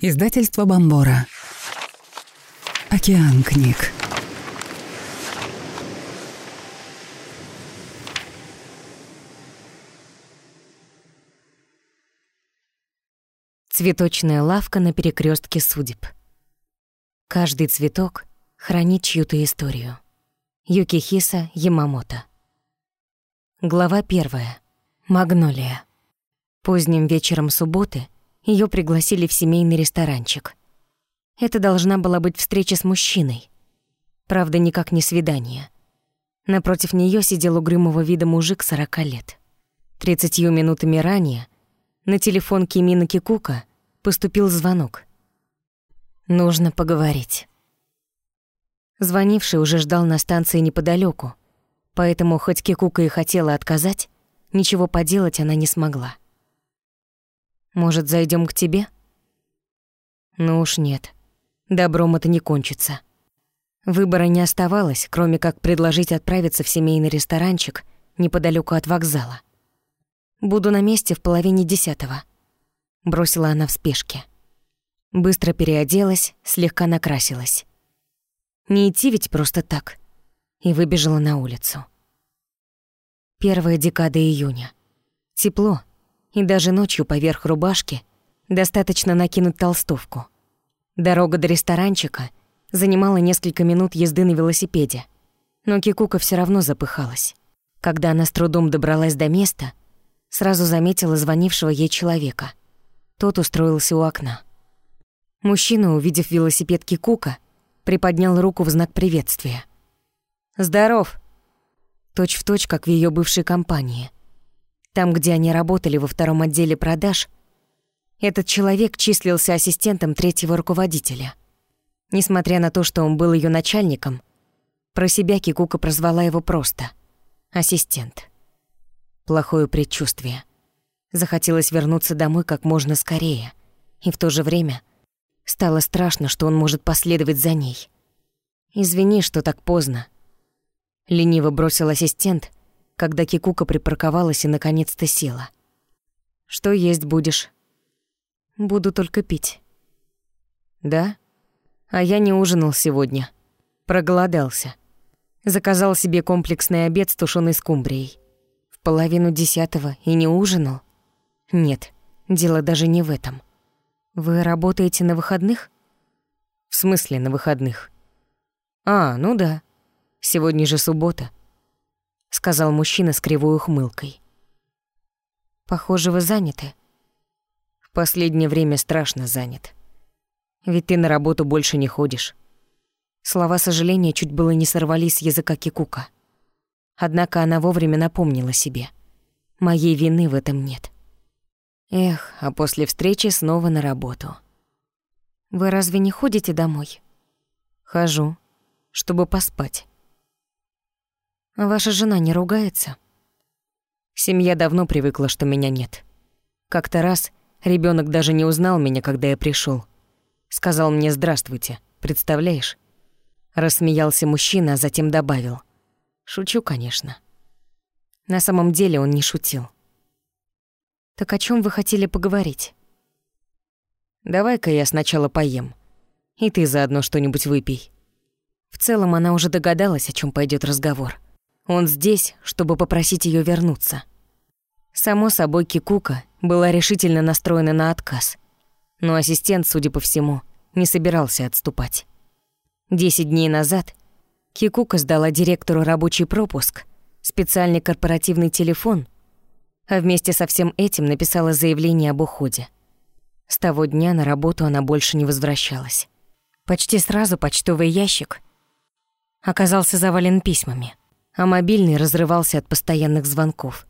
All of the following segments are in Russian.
Издательство Бомбора. Океан книг. Цветочная лавка на перекрестке судеб. Каждый цветок хранит чью-то историю. Юкихиса Ямамото. Глава первая. Магнолия. Поздним вечером субботы – ее пригласили в семейный ресторанчик. Это должна была быть встреча с мужчиной. Правда, никак не свидание. Напротив нее сидел угрюмого вида мужик сорока лет. Тридцатью минутами ранее на телефон Кимина Кикука поступил звонок. Нужно поговорить. Звонивший уже ждал на станции неподалеку, поэтому хоть Кикука и хотела отказать, ничего поделать она не смогла. Может, зайдем к тебе? Ну уж нет. Добром это не кончится. Выбора не оставалось, кроме как предложить отправиться в семейный ресторанчик неподалеку от вокзала. Буду на месте в половине десятого. Бросила она в спешке. Быстро переоделась, слегка накрасилась. Не идти ведь просто так. И выбежала на улицу. Первая декада июня. Тепло, и даже ночью поверх рубашки достаточно накинуть толстовку. Дорога до ресторанчика занимала несколько минут езды на велосипеде, но Кикука все равно запыхалась. Когда она с трудом добралась до места, сразу заметила звонившего ей человека. Тот устроился у окна. Мужчина, увидев велосипед Кикука, приподнял руку в знак приветствия. «Здоров!» Точь в точь, как в ее бывшей компании – там, где они работали во втором отделе продаж, этот человек числился ассистентом третьего руководителя. Несмотря на то, что он был ее начальником, про себя Кикука прозвала его просто «ассистент». Плохое предчувствие. Захотелось вернуться домой как можно скорее, и в то же время стало страшно, что он может последовать за ней. «Извини, что так поздно», — лениво бросил ассистент, когда Кикука припарковалась и наконец-то села. «Что есть будешь?» «Буду только пить». «Да? А я не ужинал сегодня. Проголодался. Заказал себе комплексный обед с тушеной скумбрией. В половину десятого и не ужинал? Нет, дело даже не в этом. Вы работаете на выходных?» «В смысле на выходных?» «А, ну да. Сегодня же суббота. — сказал мужчина с кривой ухмылкой. «Похоже, вы заняты». «В последнее время страшно занят. Ведь ты на работу больше не ходишь». Слова сожаления чуть было не сорвались с языка Кикука. Однако она вовремя напомнила себе. «Моей вины в этом нет». Эх, а после встречи снова на работу. «Вы разве не ходите домой?» «Хожу, чтобы поспать». Ваша жена не ругается? Семья давно привыкла, что меня нет. Как-то раз ребенок даже не узнал меня, когда я пришел. Сказал мне «здравствуйте», представляешь? Рассмеялся мужчина, а затем добавил. Шучу, конечно. На самом деле он не шутил. Так о чем вы хотели поговорить? Давай-ка я сначала поем. И ты заодно что-нибудь выпей. В целом она уже догадалась, о чем пойдет разговор. Он здесь, чтобы попросить ее вернуться. Само собой, Кикука была решительно настроена на отказ. Но ассистент, судя по всему, не собирался отступать. Десять дней назад Кикука сдала директору рабочий пропуск, специальный корпоративный телефон, а вместе со всем этим написала заявление об уходе. С того дня на работу она больше не возвращалась. Почти сразу почтовый ящик оказался завален письмами а мобильный разрывался от постоянных звонков.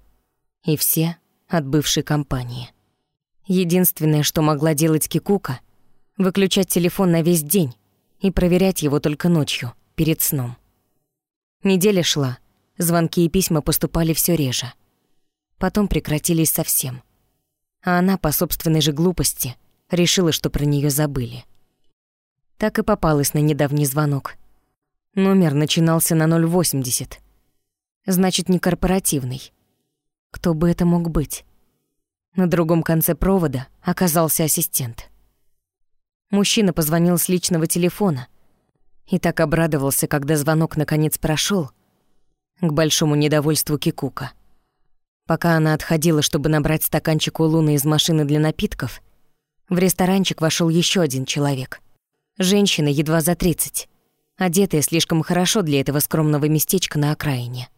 И все от бывшей компании. Единственное, что могла делать Кикука — выключать телефон на весь день и проверять его только ночью, перед сном. Неделя шла, звонки и письма поступали все реже. Потом прекратились совсем. А она, по собственной же глупости, решила, что про нее забыли. Так и попалась на недавний звонок. Номер начинался на 080 значит, не корпоративный. Кто бы это мог быть? На другом конце провода оказался ассистент. Мужчина позвонил с личного телефона и так обрадовался, когда звонок наконец прошел, к большому недовольству Кикука. Пока она отходила, чтобы набрать стаканчик у Луны из машины для напитков, в ресторанчик вошел еще один человек. Женщина едва за тридцать, одетая слишком хорошо для этого скромного местечка на окраине.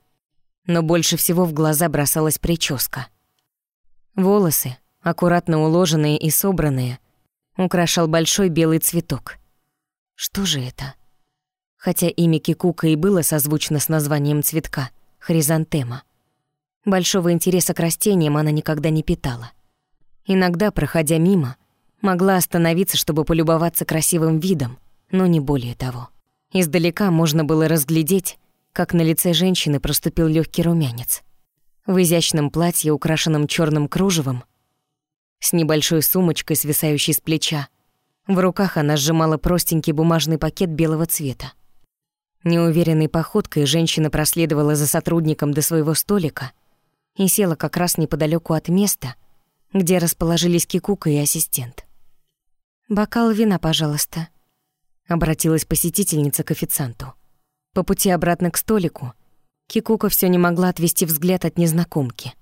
Но больше всего в глаза бросалась прическа. Волосы, аккуратно уложенные и собранные, украшал большой белый цветок. Что же это? Хотя имя Кикука и было созвучно с названием цветка — хризантема. Большого интереса к растениям она никогда не питала. Иногда, проходя мимо, могла остановиться, чтобы полюбоваться красивым видом, но не более того. Издалека можно было разглядеть, как на лице женщины проступил легкий румянец. В изящном платье, украшенном черным кружевом, с небольшой сумочкой, свисающей с плеча. В руках она сжимала простенький бумажный пакет белого цвета. Неуверенной походкой женщина проследовала за сотрудником до своего столика и села как раз неподалеку от места, где расположились Кикука и ассистент. «Бокал вина, пожалуйста», — обратилась посетительница к официанту. По пути обратно к столику Кикука все не могла отвести взгляд от незнакомки.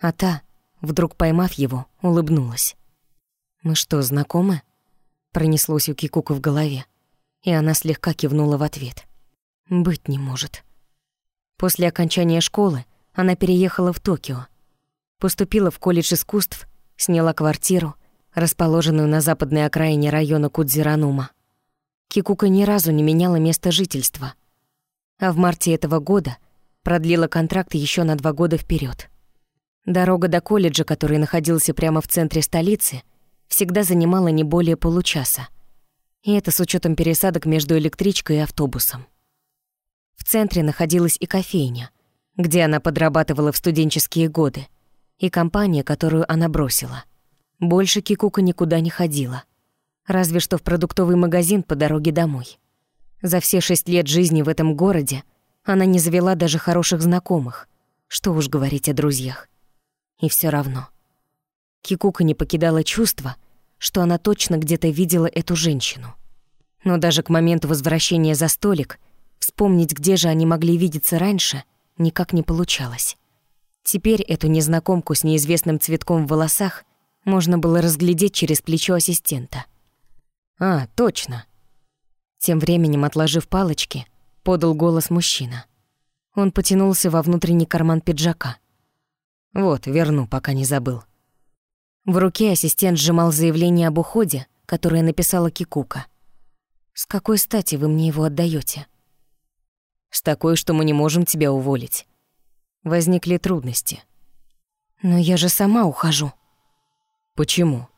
А та, Вдруг поймав его, улыбнулась. «Мы что, знакомы?» Пронеслось у Кикука в голове, и она слегка кивнула в ответ. «Быть не может». После окончания школы она переехала в Токио. Поступила в колледж искусств, сняла квартиру, расположенную на западной окраине района Кудзиранума. Кикука ни разу не меняла место жительства, а в марте этого года продлила контракт еще на два года вперед. Дорога до колледжа, который находился прямо в центре столицы, всегда занимала не более получаса. И это с учетом пересадок между электричкой и автобусом. В центре находилась и кофейня, где она подрабатывала в студенческие годы, и компания, которую она бросила. Больше Кикука никуда не ходила. Разве что в продуктовый магазин по дороге домой. За все шесть лет жизни в этом городе она не завела даже хороших знакомых. Что уж говорить о друзьях. И все равно. Кикука не покидала чувство, что она точно где-то видела эту женщину. Но даже к моменту возвращения за столик вспомнить, где же они могли видеться раньше, никак не получалось. Теперь эту незнакомку с неизвестным цветком в волосах можно было разглядеть через плечо ассистента. «А, точно!» Тем временем, отложив палочки, подал голос мужчина. Он потянулся во внутренний карман пиджака. Вот, верну, пока не забыл. В руке ассистент сжимал заявление об уходе, которое написала Кикука. «С какой стати вы мне его отдаете? «С такой, что мы не можем тебя уволить. Возникли трудности». «Но я же сама ухожу». «Почему?»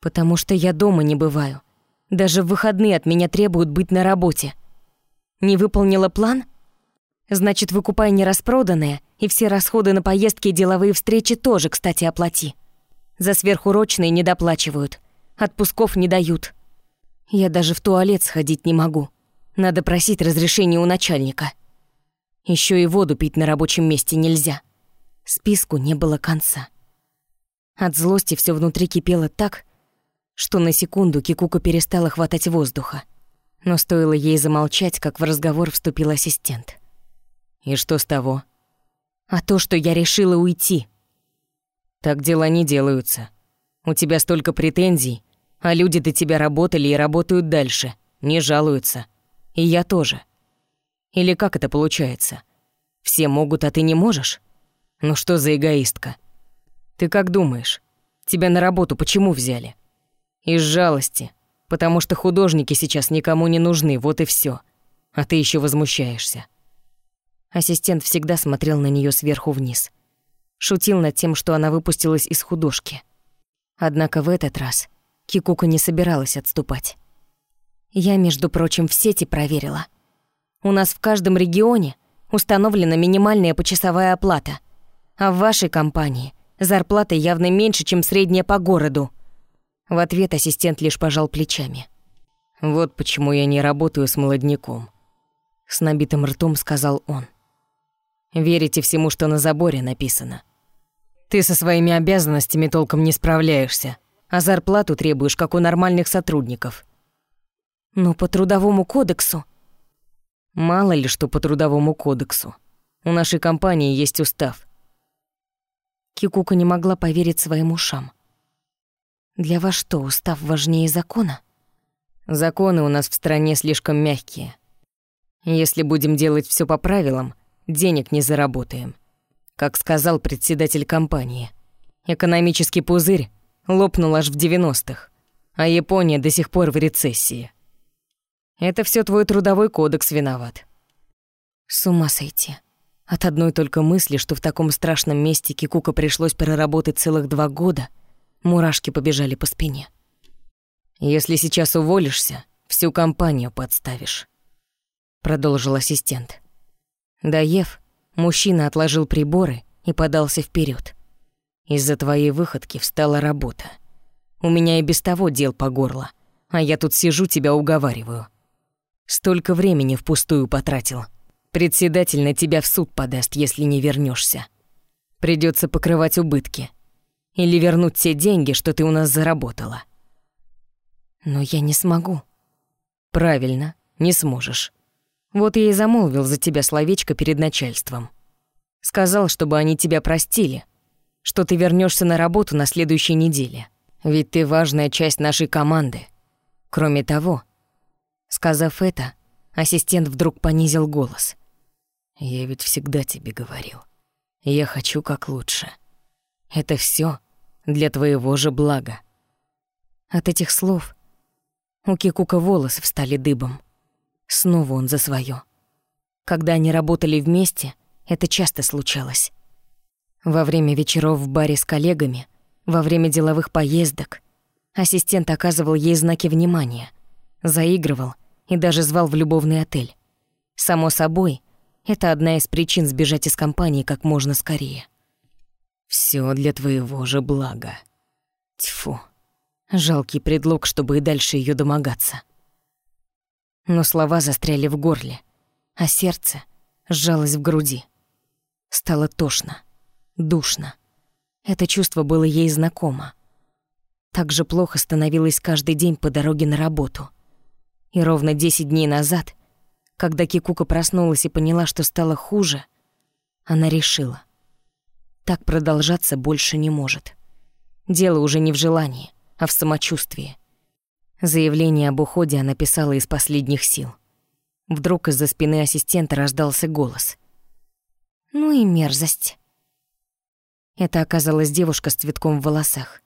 «Потому что я дома не бываю. Даже в выходные от меня требуют быть на работе. Не выполнила план? Значит, выкупай нераспроданное и все расходы на поездки и деловые встречи тоже, кстати, оплати. За сверхурочные не доплачивают. Отпусков не дают. Я даже в туалет сходить не могу. Надо просить разрешения у начальника. Еще и воду пить на рабочем месте нельзя. Списку не было конца. От злости все внутри кипело так, что на секунду Кикука перестала хватать воздуха. Но стоило ей замолчать, как в разговор вступил ассистент. «И что с того?» а то, что я решила уйти. Так дела не делаются. У тебя столько претензий, а люди до тебя работали и работают дальше, не жалуются. И я тоже. Или как это получается? Все могут, а ты не можешь? Ну что за эгоистка? Ты как думаешь, тебя на работу почему взяли? Из жалости, потому что художники сейчас никому не нужны, вот и все. А ты еще возмущаешься. Ассистент всегда смотрел на нее сверху вниз. Шутил над тем, что она выпустилась из художки. Однако в этот раз Кикука не собиралась отступать. Я, между прочим, в сети проверила. У нас в каждом регионе установлена минимальная почасовая оплата, а в вашей компании зарплата явно меньше, чем средняя по городу. В ответ ассистент лишь пожал плечами. «Вот почему я не работаю с молодняком», — с набитым ртом сказал он. Верите всему, что на заборе написано. Ты со своими обязанностями толком не справляешься. а зарплату требуешь, как у нормальных сотрудников. Но по трудовому кодексу... Мало ли что по трудовому кодексу. У нашей компании есть устав. Кикука не могла поверить своим ушам. Для вас что, устав важнее закона? Законы у нас в стране слишком мягкие. Если будем делать все по правилам, денег не заработаем. Как сказал председатель компании, экономический пузырь лопнул аж в 90-х, а Япония до сих пор в рецессии. Это все твой трудовой кодекс виноват. С ума сойти. От одной только мысли, что в таком страшном месте Кикука пришлось переработать целых два года — Мурашки побежали по спине. «Если сейчас уволишься, всю компанию подставишь», — продолжил ассистент. Доев, мужчина отложил приборы и подался вперед. «Из-за твоей выходки встала работа. У меня и без того дел по горло, а я тут сижу, тебя уговариваю. Столько времени впустую потратил. Председатель на тебя в суд подаст, если не вернешься. Придется покрывать убытки. Или вернуть те деньги, что ты у нас заработала. Но я не смогу. Правильно, не сможешь. Вот я и замолвил за тебя словечко перед начальством. Сказал, чтобы они тебя простили, что ты вернешься на работу на следующей неделе. Ведь ты важная часть нашей команды. Кроме того, сказав это, ассистент вдруг понизил голос. Я ведь всегда тебе говорил. Я хочу как лучше. Это все для твоего же блага. От этих слов у Кикука волосы встали дыбом. Снова он за своё. Когда они работали вместе, это часто случалось. Во время вечеров в баре с коллегами, во время деловых поездок, ассистент оказывал ей знаки внимания, заигрывал и даже звал в любовный отель. Само собой, это одна из причин сбежать из компании как можно скорее. Все для твоего же блага. Тьфу. Жалкий предлог, чтобы и дальше ее домогаться. Но слова застряли в горле, а сердце сжалось в груди. Стало тошно, душно. Это чувство было ей знакомо. Так же плохо становилось каждый день по дороге на работу. И ровно десять дней назад, когда Кикука проснулась и поняла, что стало хуже, она решила. Так продолжаться больше не может. Дело уже не в желании, а в самочувствии. Заявление об уходе она писала из последних сил. Вдруг из-за спины ассистента раздался голос. «Ну и мерзость». Это оказалась девушка с цветком в волосах.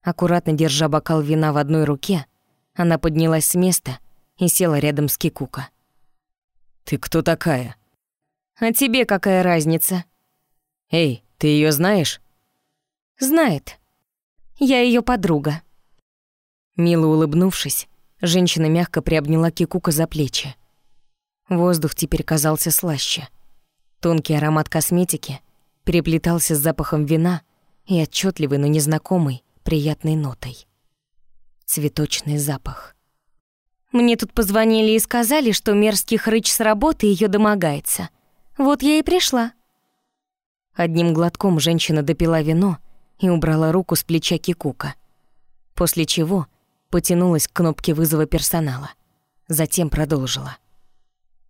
Аккуратно держа бокал вина в одной руке, она поднялась с места и села рядом с Кикука. «Ты кто такая?» «А тебе какая разница?» «Эй, ты ее знаешь? Знает. Я ее подруга. Мило улыбнувшись, женщина мягко приобняла Кикука за плечи. Воздух теперь казался слаще. Тонкий аромат косметики переплетался с запахом вина и отчетливой, но незнакомой, приятной нотой. Цветочный запах. Мне тут позвонили и сказали, что мерзкий хрыч с работы ее домогается. Вот я и пришла. Одним глотком женщина допила вино и убрала руку с плеча Кикука. После чего потянулась к кнопке вызова персонала. Затем продолжила.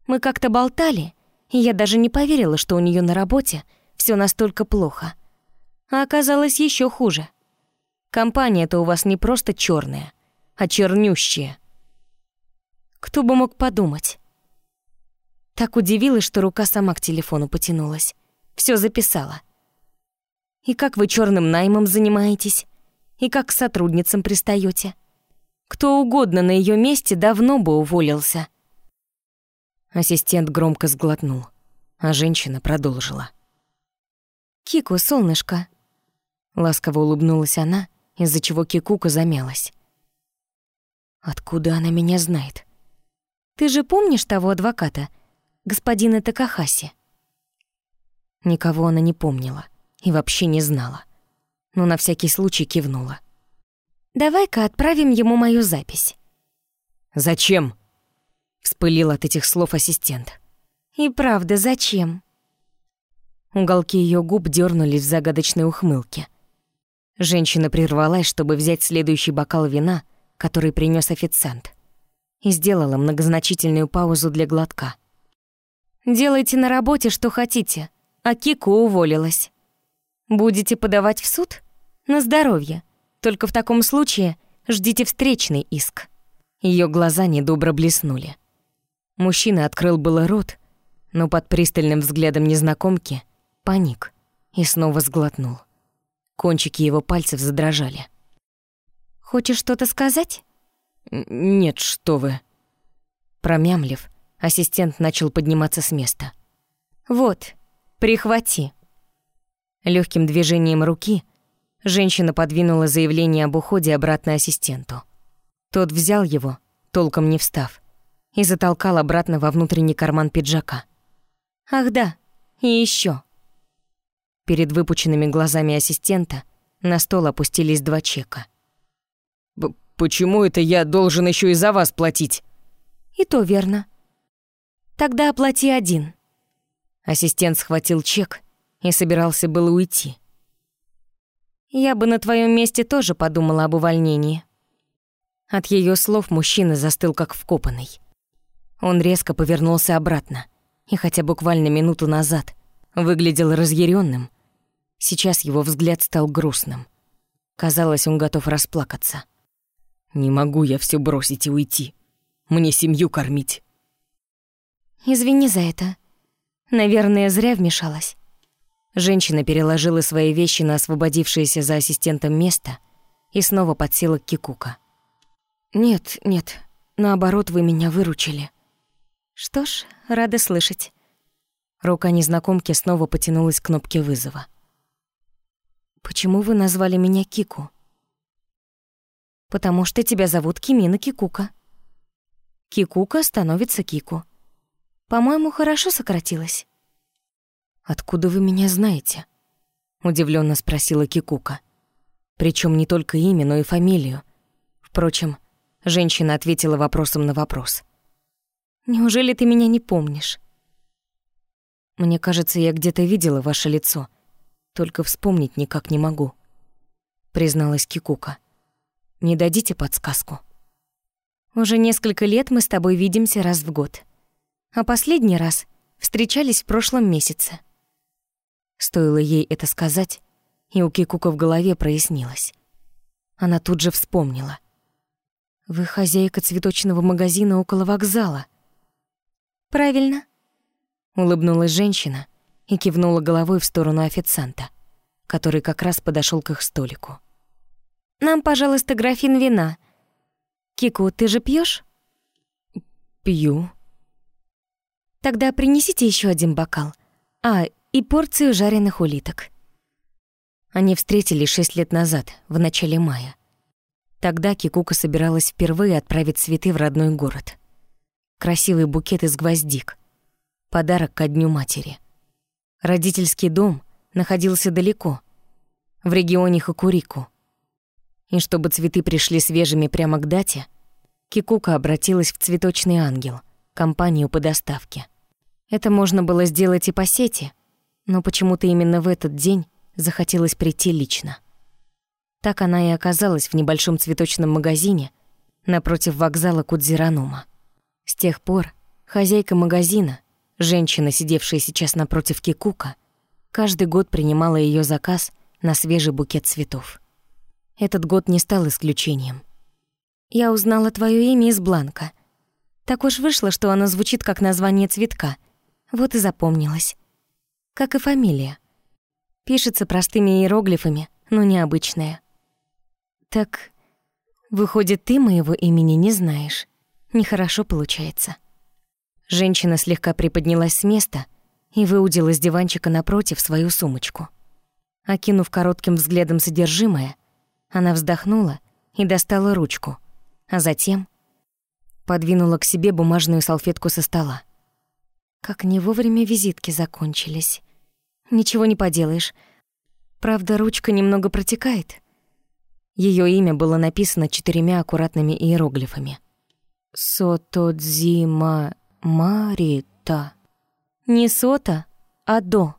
«Мы как-то болтали, и я даже не поверила, что у нее на работе все настолько плохо. А оказалось еще хуже. Компания-то у вас не просто черная, а чернющая. Кто бы мог подумать?» Так удивилась, что рука сама к телефону потянулась все записала. И как вы черным наймом занимаетесь? И как к сотрудницам пристаете? Кто угодно на ее месте давно бы уволился. Ассистент громко сглотнул, а женщина продолжила. «Кику, солнышко!» Ласково улыбнулась она, из-за чего Кикука замялась. «Откуда она меня знает?» «Ты же помнишь того адвоката, господина Такахаси?» Никого она не помнила и вообще не знала. Но на всякий случай кивнула. «Давай-ка отправим ему мою запись». «Зачем?» — вспылил от этих слов ассистент. «И правда, зачем?» Уголки ее губ дернулись в загадочной ухмылке. Женщина прервалась, чтобы взять следующий бокал вина, который принес официант, и сделала многозначительную паузу для глотка. «Делайте на работе, что хотите, а Кику уволилась. Будете подавать в суд? На здоровье. Только в таком случае ждите встречный иск». Ее глаза недобро блеснули. Мужчина открыл было рот, но под пристальным взглядом незнакомки паник и снова сглотнул. Кончики его пальцев задрожали. «Хочешь что-то сказать?» «Нет, что вы». Промямлив, ассистент начал подниматься с места. «Вот, прихвати». Легким движением руки женщина подвинула заявление об уходе обратно ассистенту. Тот взял его, толком не встав, и затолкал обратно во внутренний карман пиджака. «Ах да, и еще. Перед выпученными глазами ассистента на стол опустились два чека. «Почему это я должен еще и за вас платить?» «И то верно. Тогда оплати один». Ассистент схватил чек и собирался было уйти. «Я бы на твоем месте тоже подумала об увольнении». От ее слов мужчина застыл как вкопанный. Он резко повернулся обратно и хотя буквально минуту назад выглядел разъяренным. Сейчас его взгляд стал грустным. Казалось, он готов расплакаться. «Не могу я все бросить и уйти. Мне семью кормить». «Извини за это. Наверное, зря вмешалась». Женщина переложила свои вещи на освободившееся за ассистентом место и снова подсела к Кикука. «Нет, нет, наоборот, вы меня выручили». «Что ж, рада слышать». Рука незнакомки снова потянулась к кнопке вызова. «Почему вы назвали меня Кику?» «Потому что тебя зовут Кимина Кикука». Кикука становится Кику. По-моему, хорошо сократилось. «Откуда вы меня знаете?» — удивленно спросила Кикука. Причем не только имя, но и фамилию. Впрочем, женщина ответила вопросом на вопрос. Неужели ты меня не помнишь? Мне кажется, я где-то видела ваше лицо, только вспомнить никак не могу, призналась Кикука. Не дадите подсказку? Уже несколько лет мы с тобой видимся раз в год. А последний раз встречались в прошлом месяце. Стоило ей это сказать, и у Кикука в голове прояснилось. Она тут же вспомнила. «Вы хозяйка цветочного магазина около вокзала. «Правильно», — улыбнулась женщина и кивнула головой в сторону официанта, который как раз подошел к их столику. «Нам, пожалуйста, графин вина. Кику, ты же пьешь? «Пью». «Тогда принесите еще один бокал. А, и порцию жареных улиток». Они встретились шесть лет назад, в начале мая. Тогда Кикука собиралась впервые отправить цветы в родной город — красивый букет из гвоздик. Подарок ко Дню матери. Родительский дом находился далеко, в регионе Хакурику. И чтобы цветы пришли свежими прямо к дате, Кикука обратилась в «Цветочный ангел», компанию по доставке. Это можно было сделать и по сети, но почему-то именно в этот день захотелось прийти лично. Так она и оказалась в небольшом цветочном магазине напротив вокзала Кудзиранума. С тех пор хозяйка магазина, женщина, сидевшая сейчас напротив Кикука, каждый год принимала ее заказ на свежий букет цветов. Этот год не стал исключением. «Я узнала твое имя из бланка. Так уж вышло, что оно звучит как название цветка. Вот и запомнилось. Как и фамилия. Пишется простыми иероглифами, но необычная. Так, выходит, ты моего имени не знаешь?» Нехорошо получается. Женщина слегка приподнялась с места и выудила с диванчика напротив свою сумочку. Окинув коротким взглядом содержимое, она вздохнула и достала ручку, а затем подвинула к себе бумажную салфетку со стола. Как не вовремя визитки закончились. Ничего не поделаешь. Правда, ручка немного протекает. Ее имя было написано четырьмя аккуратными иероглифами — Сотодзима Марита. Не Сота, а До.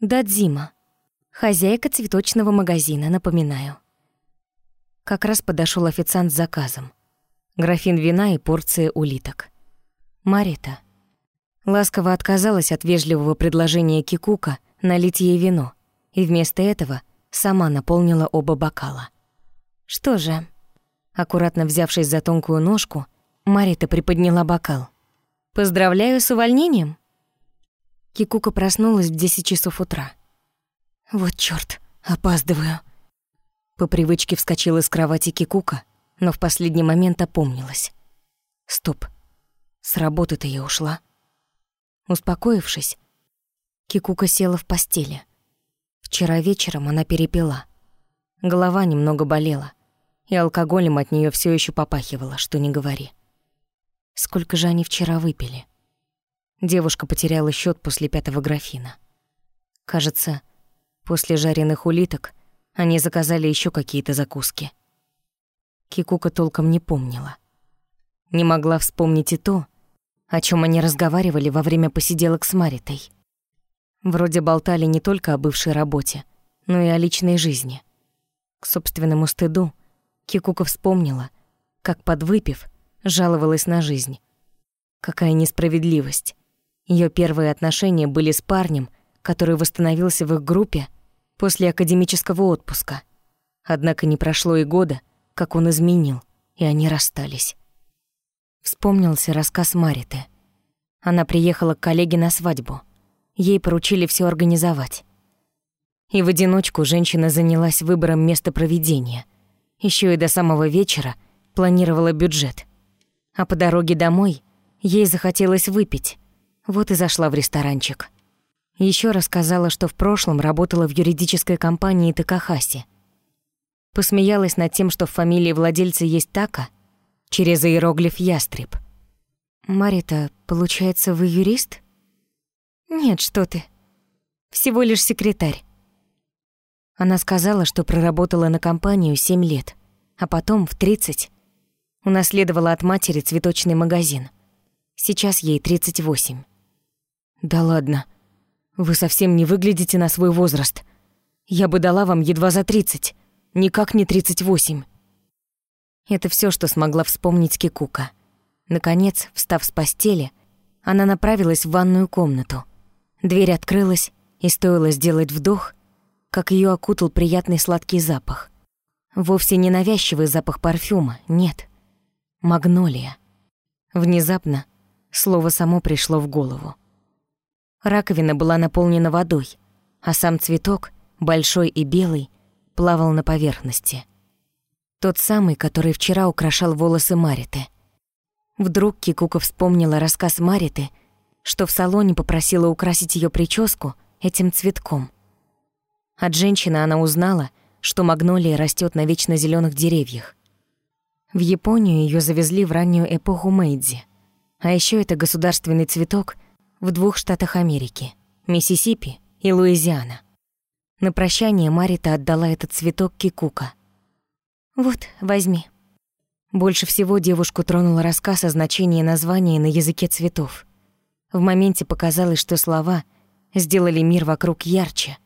Дадзима. Хозяйка цветочного магазина, напоминаю. Как раз подошел официант с заказом. Графин вина и порция улиток. Марита ласково отказалась от вежливого предложения Кикука налить ей вино, и вместо этого сама наполнила оба бокала. Что же, аккуратно взявшись за тонкую ножку, Марита приподняла бокал. «Поздравляю с увольнением!» Кикука проснулась в 10 часов утра. «Вот чёрт, опаздываю!» По привычке вскочила с кровати Кикука, но в последний момент опомнилась. «Стоп, с работы-то я ушла». Успокоившись, Кикука села в постели. Вчера вечером она перепила. Голова немного болела, и алкоголем от нее все еще попахивало, что не говори. Сколько же они вчера выпили? Девушка потеряла счет после пятого графина. Кажется, после жареных улиток они заказали еще какие-то закуски. Кикука толком не помнила. Не могла вспомнить и то, о чем они разговаривали во время посиделок с Маритой. Вроде болтали не только о бывшей работе, но и о личной жизни. К собственному стыду Кикука вспомнила, как, подвыпив, жаловалась на жизнь. Какая несправедливость. Ее первые отношения были с парнем, который восстановился в их группе после академического отпуска. Однако не прошло и года, как он изменил, и они расстались. Вспомнился рассказ Мариты. Она приехала к коллеге на свадьбу. Ей поручили все организовать. И в одиночку женщина занялась выбором места проведения. Еще и до самого вечера планировала бюджет. А по дороге домой ей захотелось выпить. Вот и зашла в ресторанчик. Еще рассказала, что в прошлом работала в юридической компании Такахаси. Посмеялась над тем, что в фамилии владельца есть Така — через иероглиф «ястреб». «Марита, получается, вы юрист?» «Нет, что ты. Всего лишь секретарь». Она сказала, что проработала на компанию семь лет, а потом, в тридцать унаследовала от матери цветочный магазин. Сейчас ей тридцать восемь. «Да ладно. Вы совсем не выглядите на свой возраст. Я бы дала вам едва за тридцать, никак не тридцать восемь». Это все, что смогла вспомнить Кикука. Наконец, встав с постели, она направилась в ванную комнату. Дверь открылась, и стоило сделать вдох, как ее окутал приятный сладкий запах. Вовсе не навязчивый запах парфюма, нет. Магнолия. Внезапно слово само пришло в голову. Раковина была наполнена водой, а сам цветок, большой и белый, плавал на поверхности. Тот самый, который вчера украшал волосы Мариты. Вдруг Кикука вспомнила рассказ Мариты, что в салоне попросила украсить ее прическу этим цветком. От женщины она узнала, что магнолия растет на вечно зеленых деревьях. В Японию ее завезли в раннюю эпоху Мэйдзи. А еще это государственный цветок в двух штатах Америки — Миссисипи и Луизиана. На прощание Марита отдала этот цветок Кикука — «Вот, возьми». Больше всего девушку тронуло рассказ о значении названия на языке цветов. В моменте показалось, что слова сделали мир вокруг ярче,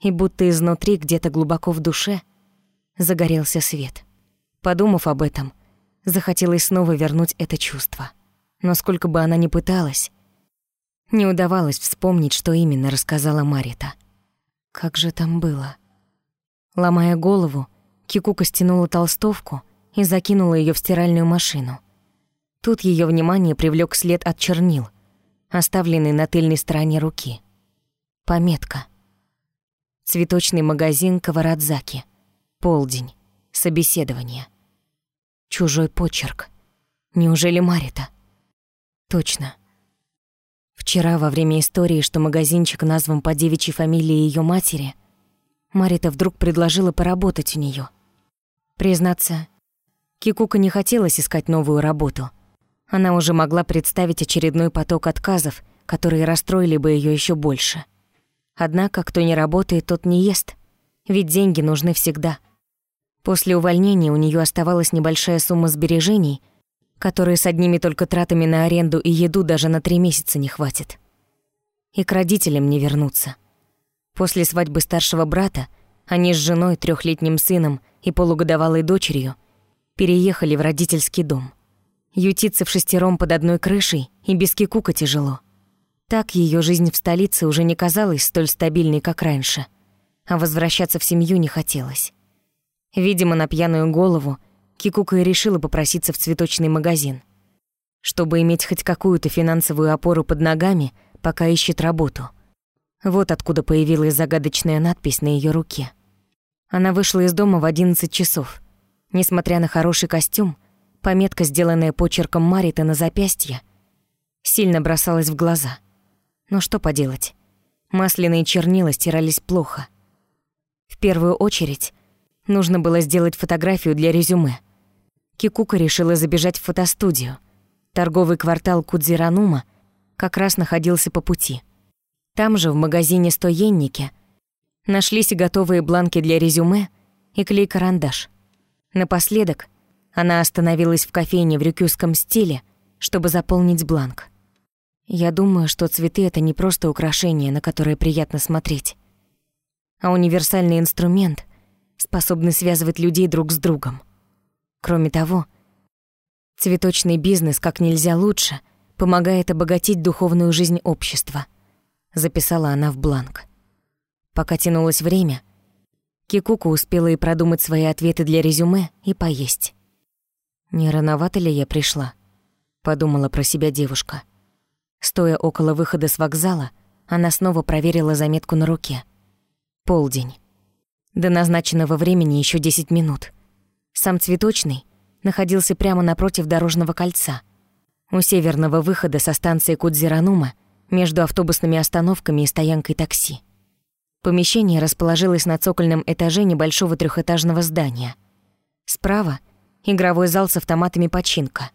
и будто изнутри, где-то глубоко в душе, загорелся свет. Подумав об этом, захотелось снова вернуть это чувство. Но сколько бы она ни пыталась, не удавалось вспомнить, что именно рассказала Марита. Как же там было? Ломая голову, Кикука стянула толстовку и закинула ее в стиральную машину. Тут ее внимание привлек след от чернил, оставленный на тыльной стороне руки. Пометка. Цветочный магазин Каварадзаки. Полдень. Собеседование. Чужой почерк. Неужели Марита? Точно. Вчера во время истории, что магазинчик назван по девичьей фамилии ее матери, Марита вдруг предложила поработать у нее. Признаться, Кикука не хотелось искать новую работу. Она уже могла представить очередной поток отказов, которые расстроили бы ее еще больше. Однако, кто не работает, тот не ест, ведь деньги нужны всегда. После увольнения у нее оставалась небольшая сумма сбережений, которые с одними только тратами на аренду и еду даже на три месяца не хватит. И к родителям не вернуться. После свадьбы старшего брата они с женой, трехлетним сыном и полугодовалой дочерью переехали в родительский дом. Ютиться в шестером под одной крышей и без кикука тяжело. Так ее жизнь в столице уже не казалась столь стабильной, как раньше, а возвращаться в семью не хотелось. Видимо, на пьяную голову Кикука и решила попроситься в цветочный магазин, чтобы иметь хоть какую-то финансовую опору под ногами, пока ищет работу. Вот откуда появилась загадочная надпись на ее руке. Она вышла из дома в 11 часов. Несмотря на хороший костюм, пометка, сделанная почерком Марита на запястье, сильно бросалась в глаза. Но что поделать? Масляные чернила стирались плохо. В первую очередь нужно было сделать фотографию для резюме — Кикука решила забежать в фотостудию. Торговый квартал Кудзиранума как раз находился по пути. Там же, в магазине «Стоенники», нашлись и готовые бланки для резюме и клей-карандаш. Напоследок она остановилась в кофейне в рюкюском стиле, чтобы заполнить бланк. Я думаю, что цветы — это не просто украшение, на которое приятно смотреть, а универсальный инструмент, способный связывать людей друг с другом. Кроме того, цветочный бизнес как нельзя лучше помогает обогатить духовную жизнь общества, записала она в бланк. Пока тянулось время, Кикука успела и продумать свои ответы для резюме и поесть. «Не рановато ли я пришла?» — подумала про себя девушка. Стоя около выхода с вокзала, она снова проверила заметку на руке. Полдень. До назначенного времени еще десять минут — сам цветочный находился прямо напротив дорожного кольца, у северного выхода со станции Кудзиранума между автобусными остановками и стоянкой такси. Помещение расположилось на цокольном этаже небольшого трехэтажного здания. Справа — игровой зал с автоматами починка.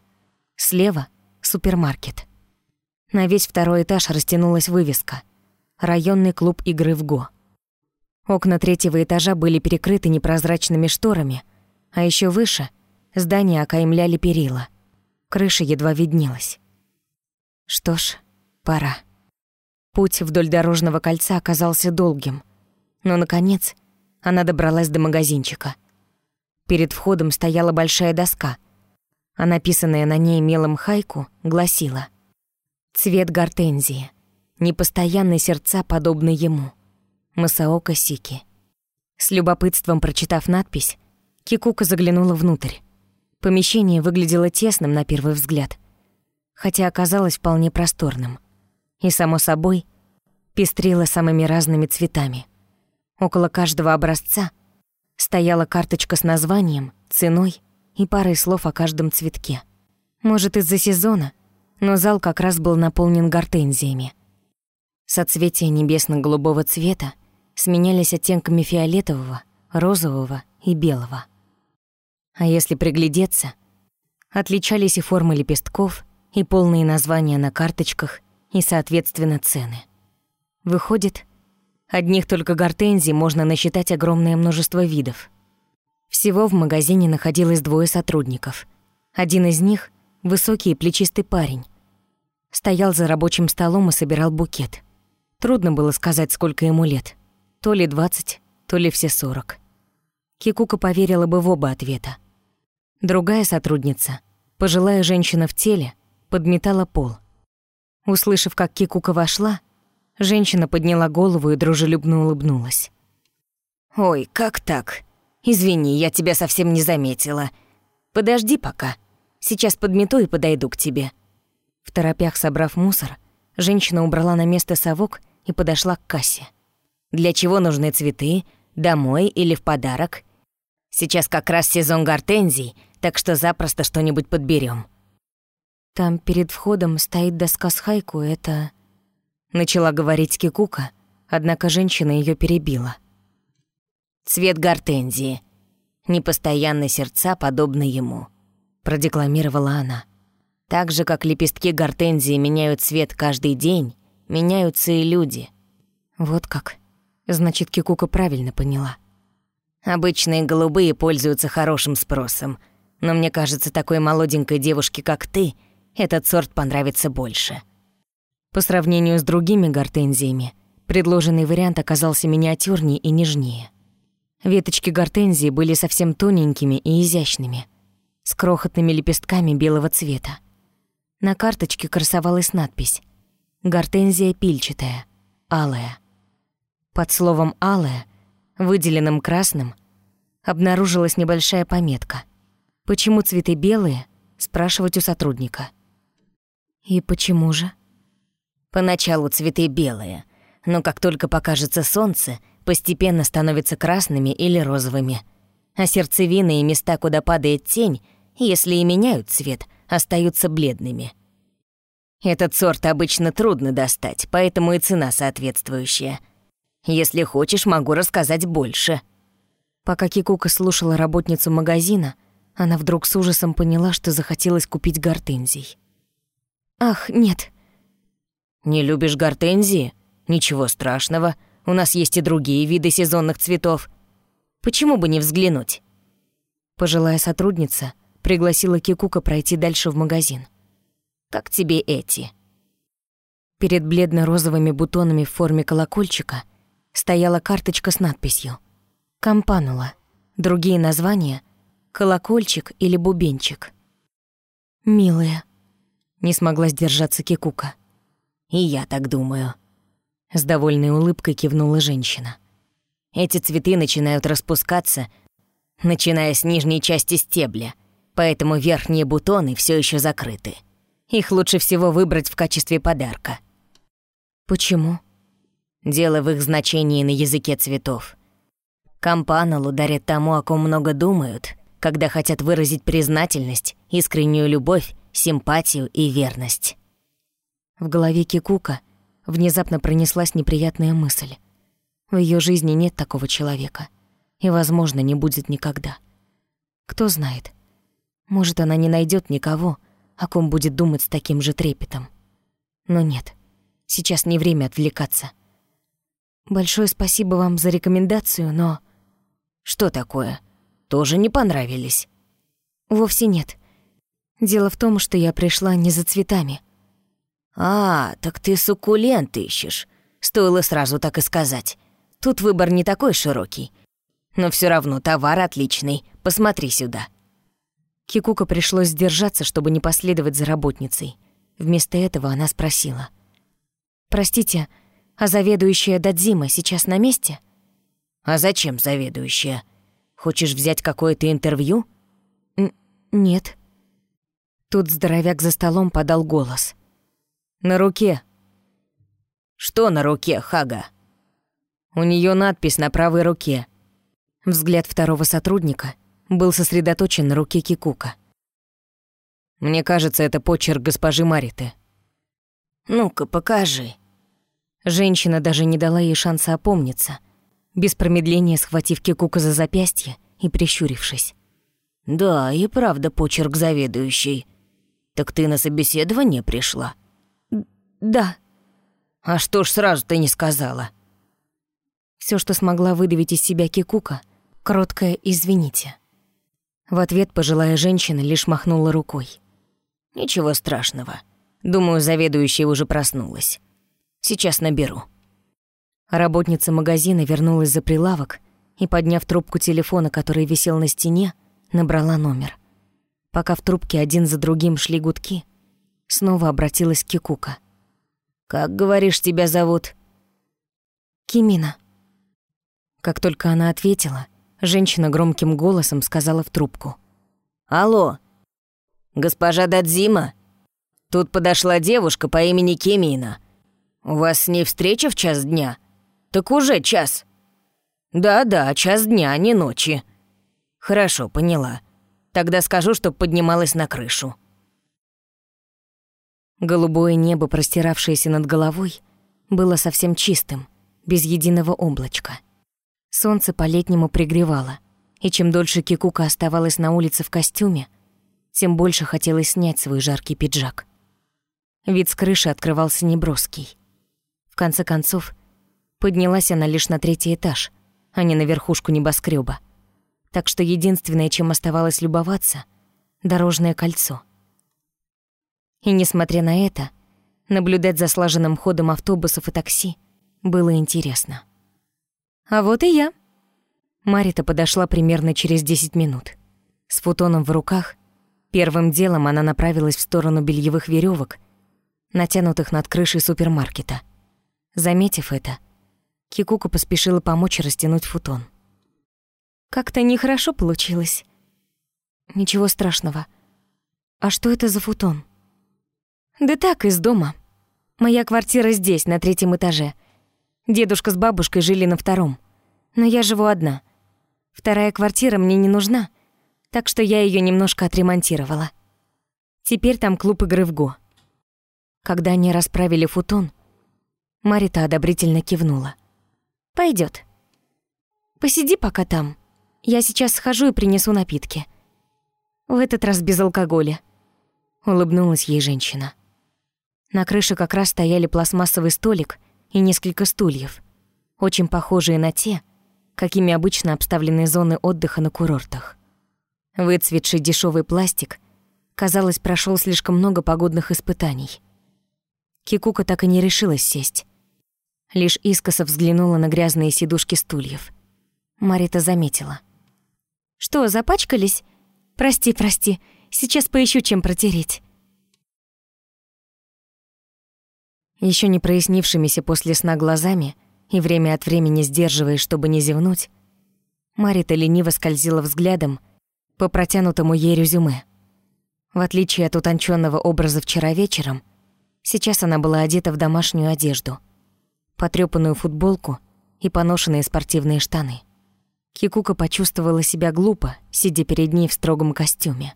Слева — супермаркет. На весь второй этаж растянулась вывеска «Районный клуб игры в ГО». Окна третьего этажа были перекрыты непрозрачными шторами — а еще выше здание окаймляли перила. Крыша едва виднелась. Что ж, пора. Путь вдоль дорожного кольца оказался долгим, но, наконец, она добралась до магазинчика. Перед входом стояла большая доска, а написанная на ней мелом хайку гласила «Цвет гортензии, непостоянные сердца подобны ему, Масаока Сики». С любопытством прочитав надпись, Кикука заглянула внутрь. Помещение выглядело тесным на первый взгляд, хотя оказалось вполне просторным. И, само собой, пестрило самыми разными цветами. Около каждого образца стояла карточка с названием, ценой и парой слов о каждом цветке. Может, из-за сезона, но зал как раз был наполнен гортензиями. Соцветия небесно-голубого цвета сменялись оттенками фиолетового, розового и белого. А если приглядеться, отличались и формы лепестков, и полные названия на карточках, и, соответственно, цены. Выходит, одних только гортензий можно насчитать огромное множество видов. Всего в магазине находилось двое сотрудников. Один из них — высокий и плечистый парень. Стоял за рабочим столом и собирал букет. Трудно было сказать, сколько ему лет. То ли двадцать, то ли все сорок. Кикука поверила бы в оба ответа. Другая сотрудница, пожилая женщина в теле, подметала пол. Услышав, как Кикука вошла, женщина подняла голову и дружелюбно улыбнулась. «Ой, как так? Извини, я тебя совсем не заметила. Подожди пока. Сейчас подмету и подойду к тебе». В торопях собрав мусор, женщина убрала на место совок и подошла к кассе. «Для чего нужны цветы? Домой или в подарок? Сейчас как раз сезон гортензий, так что запросто что-нибудь подберем. Там перед входом стоит доска с хайку, это... Начала говорить Кикука, однако женщина ее перебила. «Цвет гортензии. Непостоянные сердца подобны ему», — продекламировала она. «Так же, как лепестки гортензии меняют цвет каждый день, меняются и люди». Вот как. Значит, Кикука правильно поняла. Обычные голубые пользуются хорошим спросом, но мне кажется, такой молоденькой девушке, как ты, этот сорт понравится больше. По сравнению с другими гортензиями, Предложенный вариант оказался миниатюрнее и нежнее. Веточки гортензии были совсем тоненькими и изящными, с крохотными лепестками белого цвета. На карточке красовалась надпись «Гортензия пильчатая, алая». Под словом «алая», выделенным красным, обнаружилась небольшая пометка. «Почему цветы белые?» – спрашивать у сотрудника. «И почему же?» «Поначалу цветы белые, но как только покажется солнце – постепенно становятся красными или розовыми. А сердцевины и места, куда падает тень, если и меняют цвет, остаются бледными. Этот сорт обычно трудно достать, поэтому и цена соответствующая. Если хочешь, могу рассказать больше. Пока Кикука слушала работницу магазина, она вдруг с ужасом поняла, что захотелось купить гортензий. «Ах, нет». «Не любишь гортензии? Ничего страшного. У нас есть и другие виды сезонных цветов. Почему бы не взглянуть?» Пожилая сотрудница пригласила Кикука пройти дальше в магазин. «Как тебе эти?» Перед бледно-розовыми бутонами в форме колокольчика стояла карточка с надписью «Кампанула». Другие названия — «Колокольчик» или «Бубенчик». «Милая», — не смогла сдержаться Кикука. «И я так думаю», с довольной улыбкой кивнула женщина. Эти цветы начинают распускаться, начиная с нижней части стебля, поэтому верхние бутоны все еще закрыты. Их лучше всего выбрать в качестве подарка. Почему? Дело в их значении на языке цветов. Кампаналу дарят тому, о ком много думают, когда хотят выразить признательность, искреннюю любовь, симпатию и верность. В голове Кикука внезапно пронеслась неприятная мысль. В ее жизни нет такого человека. И, возможно, не будет никогда. Кто знает. Может, она не найдет никого, о ком будет думать с таким же трепетом. Но нет, сейчас не время отвлекаться. Большое спасибо вам за рекомендацию, но... Что такое? Тоже не понравились? Вовсе нет. Дело в том, что я пришла не за цветами. «А, так ты суккулент ищешь. Стоило сразу так и сказать. Тут выбор не такой широкий. Но все равно товар отличный. Посмотри сюда». Кикука пришлось сдержаться, чтобы не последовать за работницей. Вместо этого она спросила. «Простите, а заведующая Дадзима сейчас на месте?» «А зачем заведующая? Хочешь взять какое-то интервью?» Н «Нет». Тут здоровяк за столом подал голос. На руке. Что на руке, Хага? У нее надпись на правой руке. Взгляд второго сотрудника был сосредоточен на руке Кикука. Мне кажется, это почерк госпожи Мариты. Ну-ка, покажи. Женщина даже не дала ей шанса опомниться, без промедления схватив Кикука за запястье и прищурившись. «Да, и правда почерк заведующий. Так ты на собеседование пришла?» «Да». «А что ж сразу ты не сказала?» Все, что смогла выдавить из себя Кикука, кроткое «извините». В ответ пожилая женщина лишь махнула рукой. «Ничего страшного. Думаю, заведующая уже проснулась. Сейчас наберу». Работница магазина вернулась за прилавок и, подняв трубку телефона, который висел на стене, набрала номер. Пока в трубке один за другим шли гудки, снова обратилась Кикука. «Как, говоришь, тебя зовут?» «Кимина». Как только она ответила, женщина громким голосом сказала в трубку. «Алло, госпожа Дадзима? Тут подошла девушка по имени Кимина. У вас с ней встреча в час дня? Так уже час». «Да-да, час дня, а не ночи». «Хорошо, поняла. Тогда скажу, чтоб поднималась на крышу». Голубое небо, простиравшееся над головой, было совсем чистым, без единого облачка. Солнце по-летнему пригревало, и чем дольше Кикука оставалась на улице в костюме, тем больше хотелось снять свой жаркий пиджак. Вид с крыши открывался неброский. В конце концов, поднялась она лишь на третий этаж, а не на верхушку небоскреба. Так что единственное, чем оставалось любоваться — дорожное кольцо — и несмотря на это, наблюдать за слаженным ходом автобусов и такси было интересно. «А вот и я». Марита подошла примерно через 10 минут. С футоном в руках первым делом она направилась в сторону бельевых веревок, натянутых над крышей супермаркета. Заметив это, Кикука поспешила помочь растянуть футон. «Как-то нехорошо получилось». «Ничего страшного. А что это за футон?» «Да так, из дома. Моя квартира здесь, на третьем этаже. Дедушка с бабушкой жили на втором. Но я живу одна. Вторая квартира мне не нужна, так что я ее немножко отремонтировала. Теперь там клуб игры в го. Когда они расправили футон, Марита одобрительно кивнула. Пойдет. Посиди пока там. Я сейчас схожу и принесу напитки. В этот раз без алкоголя. Улыбнулась ей женщина. На крыше как раз стояли пластмассовый столик и несколько стульев, очень похожие на те, какими обычно обставлены зоны отдыха на курортах. Выцветший дешевый пластик, казалось, прошел слишком много погодных испытаний. Кикука так и не решилась сесть. Лишь искоса взглянула на грязные сидушки стульев. Марита заметила. «Что, запачкались? Прости, прости, сейчас поищу, чем протереть». Еще не прояснившимися после сна глазами и время от времени сдерживаясь, чтобы не зевнуть, Марита лениво скользила взглядом по протянутому ей резюме. В отличие от утонченного образа вчера вечером, сейчас она была одета в домашнюю одежду, потрёпанную футболку и поношенные спортивные штаны. Кикука почувствовала себя глупо, сидя перед ней в строгом костюме.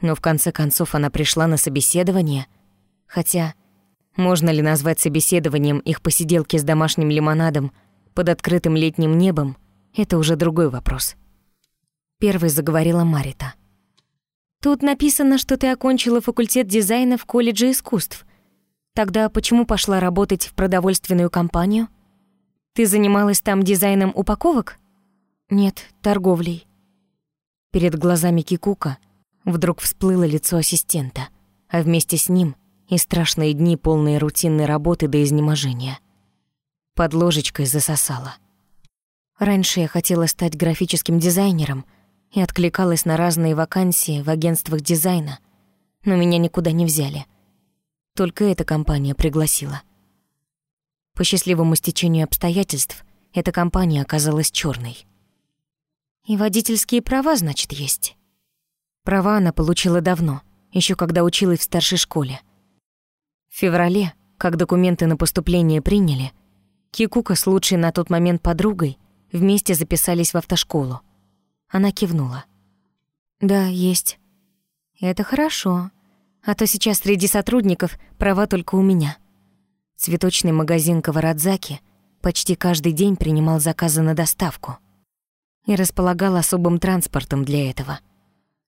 Но в конце концов она пришла на собеседование, хотя можно ли назвать собеседованием их посиделки с домашним лимонадом под открытым летним небом, это уже другой вопрос. Первой заговорила Марита. «Тут написано, что ты окончила факультет дизайна в колледже искусств. Тогда почему пошла работать в продовольственную компанию? Ты занималась там дизайном упаковок?» «Нет, торговлей». Перед глазами Кикука вдруг всплыло лицо ассистента, а вместе с ним — и страшные дни, полные рутинной работы до изнеможения. Под ложечкой засосала. Раньше я хотела стать графическим дизайнером и откликалась на разные вакансии в агентствах дизайна, но меня никуда не взяли. Только эта компания пригласила. По счастливому стечению обстоятельств эта компания оказалась черной. И водительские права, значит, есть. Права она получила давно, еще когда училась в старшей школе. В феврале, как документы на поступление приняли, Кикука с лучшей на тот момент подругой вместе записались в автошколу. Она кивнула. «Да, есть. Это хорошо. А то сейчас среди сотрудников права только у меня». Цветочный магазин Каварадзаки почти каждый день принимал заказы на доставку и располагал особым транспортом для этого.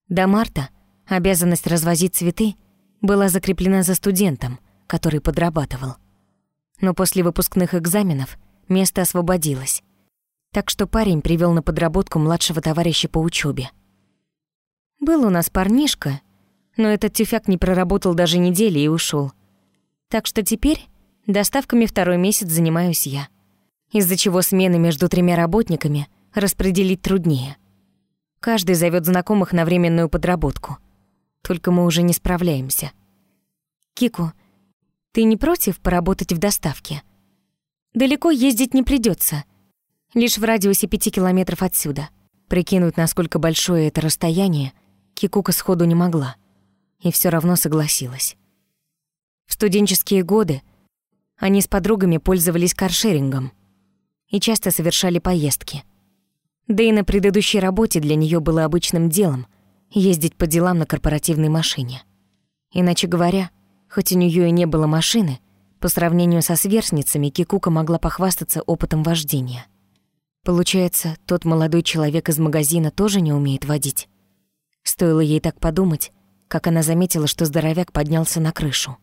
До марта обязанность развозить цветы была закреплена за студентом — который подрабатывал. Но после выпускных экзаменов место освободилось. Так что парень привел на подработку младшего товарища по учебе. Был у нас парнишка, но этот тюфяк не проработал даже недели и ушел. Так что теперь доставками второй месяц занимаюсь я. Из-за чего смены между тремя работниками распределить труднее. Каждый зовет знакомых на временную подработку. Только мы уже не справляемся. Кику, ты не против поработать в доставке? Далеко ездить не придется. Лишь в радиусе пяти километров отсюда. Прикинуть, насколько большое это расстояние, Кикука сходу не могла. И все равно согласилась. В студенческие годы они с подругами пользовались каршерингом и часто совершали поездки. Да и на предыдущей работе для нее было обычным делом ездить по делам на корпоративной машине. Иначе говоря, Хоть у нее и не было машины, по сравнению со сверстницами Кикука могла похвастаться опытом вождения. Получается, тот молодой человек из магазина тоже не умеет водить. Стоило ей так подумать, как она заметила, что здоровяк поднялся на крышу.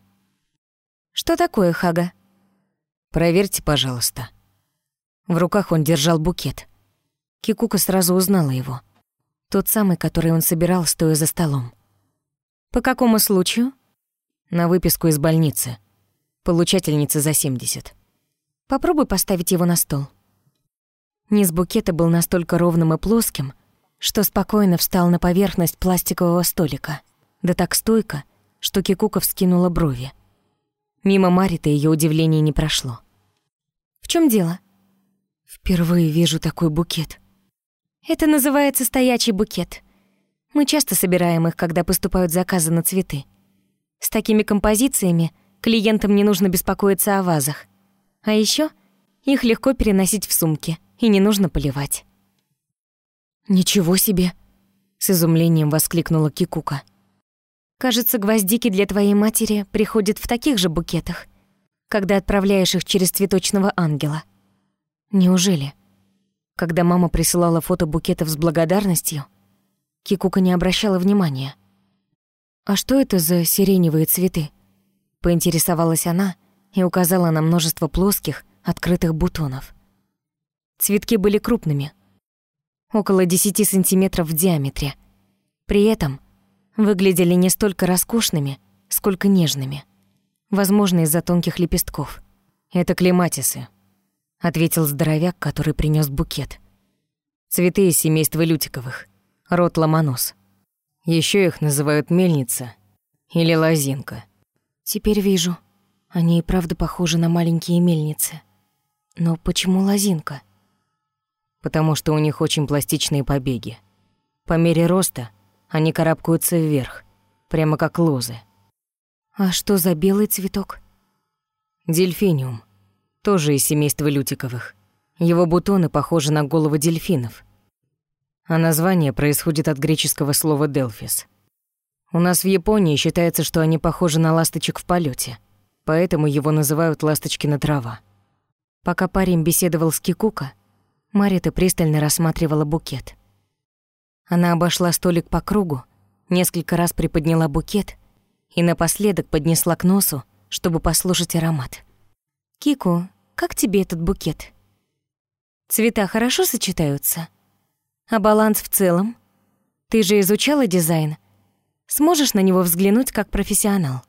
«Что такое, Хага?» «Проверьте, пожалуйста». В руках он держал букет. Кикука сразу узнала его. Тот самый, который он собирал, стоя за столом. «По какому случаю?» на выписку из больницы. Получательница за 70. Попробуй поставить его на стол. Низ букета был настолько ровным и плоским, что спокойно встал на поверхность пластикового столика. Да так стойко, что Кикука вскинула брови. Мимо Марита ее удивление не прошло. «В чем дело?» «Впервые вижу такой букет». «Это называется стоячий букет. Мы часто собираем их, когда поступают заказы на цветы. С такими композициями клиентам не нужно беспокоиться о вазах. А еще их легко переносить в сумке, и не нужно поливать». «Ничего себе!» — с изумлением воскликнула Кикука. Кажется, гвоздики для твоей матери приходят в таких же букетах, когда отправляешь их через цветочного ангела. Неужели? Когда мама присылала фото букетов с благодарностью, Кикука не обращала внимания. «А что это за сиреневые цветы?» Поинтересовалась она и указала на множество плоских, открытых бутонов. Цветки были крупными, около 10 сантиметров в диаметре. При этом выглядели не столько роскошными, сколько нежными. Возможно, из-за тонких лепестков. «Это клематисы», — ответил здоровяк, который принес букет. «Цветы из семейства лютиковых, род ломонос. Еще их называют мельница или лозинка». «Теперь вижу. Они и правда похожи на маленькие мельницы. Но почему лозинка?» «Потому что у них очень пластичные побеги. По мере роста — они карабкаются вверх, прямо как лозы. А что за белый цветок? Дельфиниум, тоже из семейства лютиковых. Его бутоны похожи на головы дельфинов. А название происходит от греческого слова «делфис». У нас в Японии считается, что они похожи на ласточек в полете, поэтому его называют ласточкина трава. Пока парень беседовал с Кикука, Марита пристально рассматривала букет. Она обошла столик по кругу, несколько раз приподняла букет и напоследок поднесла к носу, чтобы послушать аромат. «Кику, как тебе этот букет? Цвета хорошо сочетаются? А баланс в целом? Ты же изучала дизайн. Сможешь на него взглянуть как профессионал?»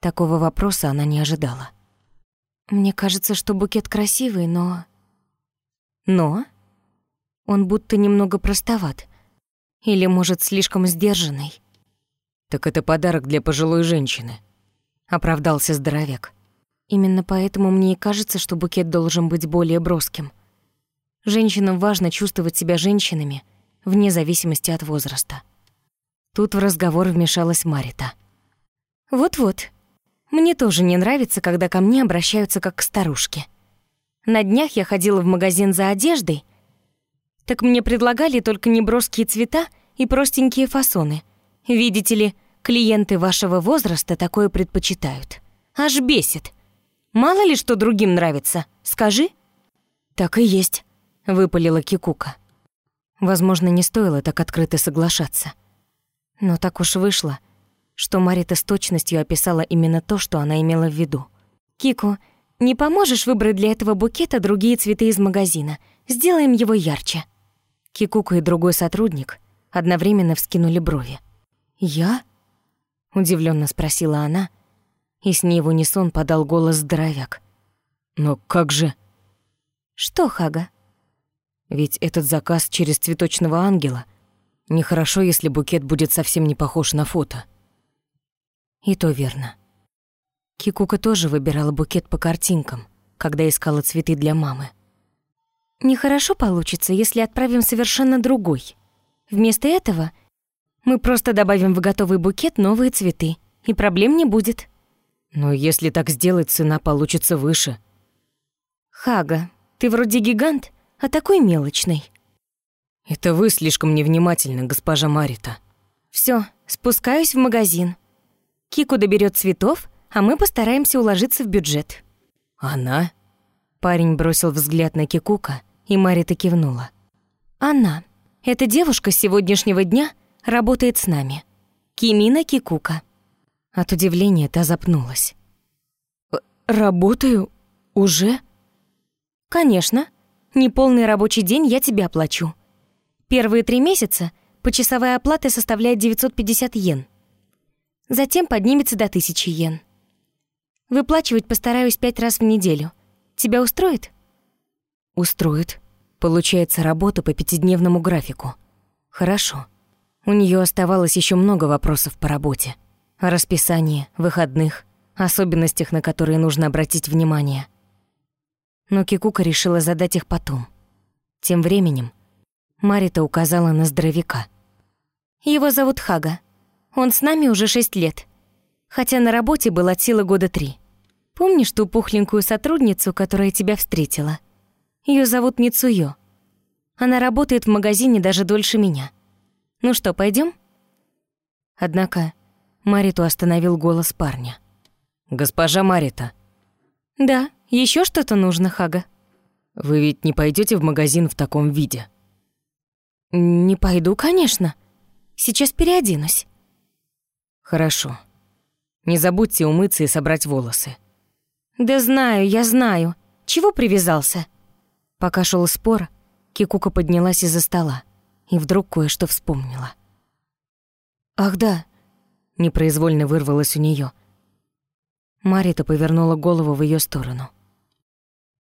Такого вопроса она не ожидала. «Мне кажется, что букет красивый, но...» «Но?» Он будто немного простоват. Или, может, слишком сдержанный. «Так это подарок для пожилой женщины», — оправдался здоровяк. «Именно поэтому мне и кажется, что букет должен быть более броским. Женщинам важно чувствовать себя женщинами, вне зависимости от возраста». Тут в разговор вмешалась Марита. «Вот-вот. Мне тоже не нравится, когда ко мне обращаются как к старушке. На днях я ходила в магазин за одеждой, так мне предлагали только неброские цвета и простенькие фасоны. Видите ли, клиенты вашего возраста такое предпочитают. Аж бесит. Мало ли что другим нравится, скажи. Так и есть, выпалила Кикука. Возможно, не стоило так открыто соглашаться. Но так уж вышло, что Марита с точностью описала именно то, что она имела в виду. «Кику, не поможешь выбрать для этого букета другие цветы из магазина? Сделаем его ярче». Кикука и другой сотрудник одновременно вскинули брови. «Я?» — удивленно спросила она, и с ней в унисон подал голос здоровяк. «Но как же...» «Что, Хага?» «Ведь этот заказ через цветочного ангела. Нехорошо, если букет будет совсем не похож на фото». И то верно. Кикука тоже выбирала букет по картинкам, когда искала цветы для мамы. Нехорошо получится, если отправим совершенно другой. Вместо этого мы просто добавим в готовый букет новые цветы, и проблем не будет. Но если так сделать, цена получится выше. Хага, ты вроде гигант, а такой мелочный. Это вы слишком невнимательны, госпожа Марита. Все, спускаюсь в магазин. Кику доберет цветов, а мы постараемся уложиться в бюджет. Она? Парень бросил взгляд на Кикука, и Марита кивнула. «Она. Эта девушка с сегодняшнего дня работает с нами. Кимина Кикука». От удивления та запнулась. «Э, «Работаю? Уже?» «Конечно. Неполный рабочий день я тебе оплачу. Первые три месяца почасовая оплата составляет 950 йен. Затем поднимется до 1000 йен. Выплачивать постараюсь пять раз в неделю. Тебя устроит?» «Устроит. Получается работа по пятидневному графику. Хорошо. У нее оставалось еще много вопросов по работе. О расписании, выходных, особенностях, на которые нужно обратить внимание. Но Кикука решила задать их потом. Тем временем Марита указала на здоровяка. «Его зовут Хага. Он с нами уже шесть лет. Хотя на работе был от силы года три. Помнишь ту пухленькую сотрудницу, которая тебя встретила? Ее зовут Мицуё. Она работает в магазине даже дольше меня. Ну что, пойдем? Однако Мариту остановил голос парня. «Госпожа Марита». «Да, еще что-то нужно, Хага». «Вы ведь не пойдете в магазин в таком виде?» «Не пойду, конечно. Сейчас переоденусь». «Хорошо. Не забудьте умыться и собрать волосы». «Да знаю, я знаю. Чего привязался?» Пока шел спор, Кикука поднялась из-за стола и вдруг кое-что вспомнила. «Ах да!» — непроизвольно вырвалось у нее. Марита повернула голову в ее сторону.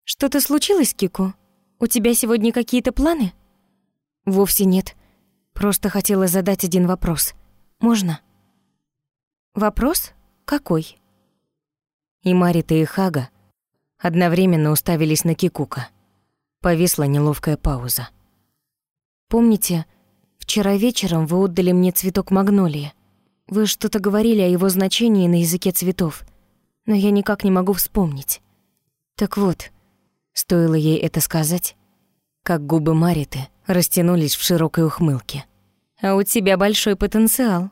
«Что-то случилось, Кику? У тебя сегодня какие-то планы?» «Вовсе нет. Просто хотела задать один вопрос. Можно?» «Вопрос? Какой?» И Марита, и Хага одновременно уставились на Кикука. Повисла неловкая пауза. «Помните, вчера вечером вы отдали мне цветок магнолии? Вы что-то говорили о его значении на языке цветов, но я никак не могу вспомнить. Так вот, стоило ей это сказать, как губы Мариты растянулись в широкой ухмылке. «А у тебя большой потенциал»,